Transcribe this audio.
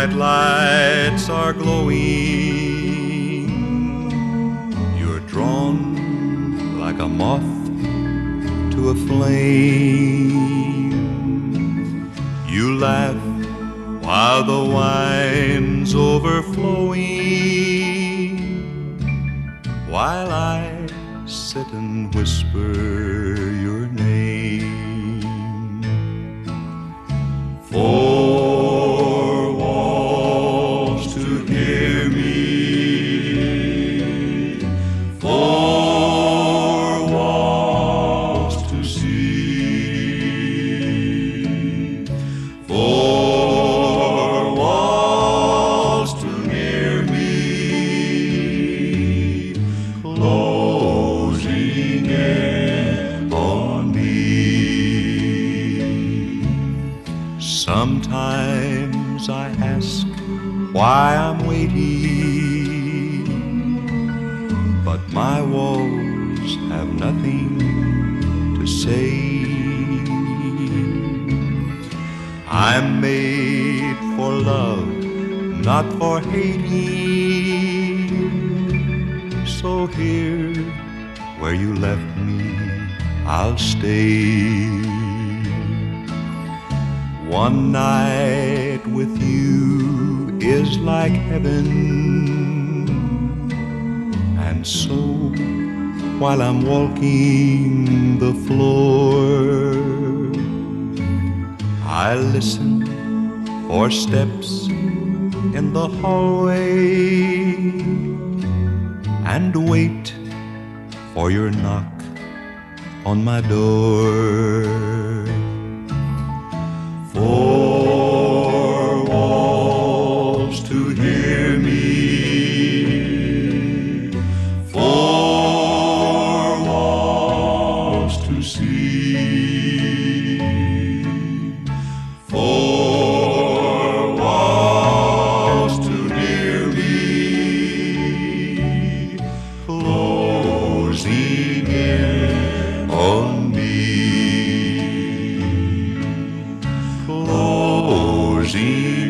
night lights are glowing. You're drawn like a moth to a flame. You laugh while the wine's overflowing, while I sit and whisper Sometimes I ask why I'm waiting, but my walls have nothing to say. I'm made for love, not for hating. So here, where you left me, I'll stay. One night with you is like heaven. And so, while I'm walking the floor, I listen for steps in the hallway and wait for your knock on my door. Year's Eve.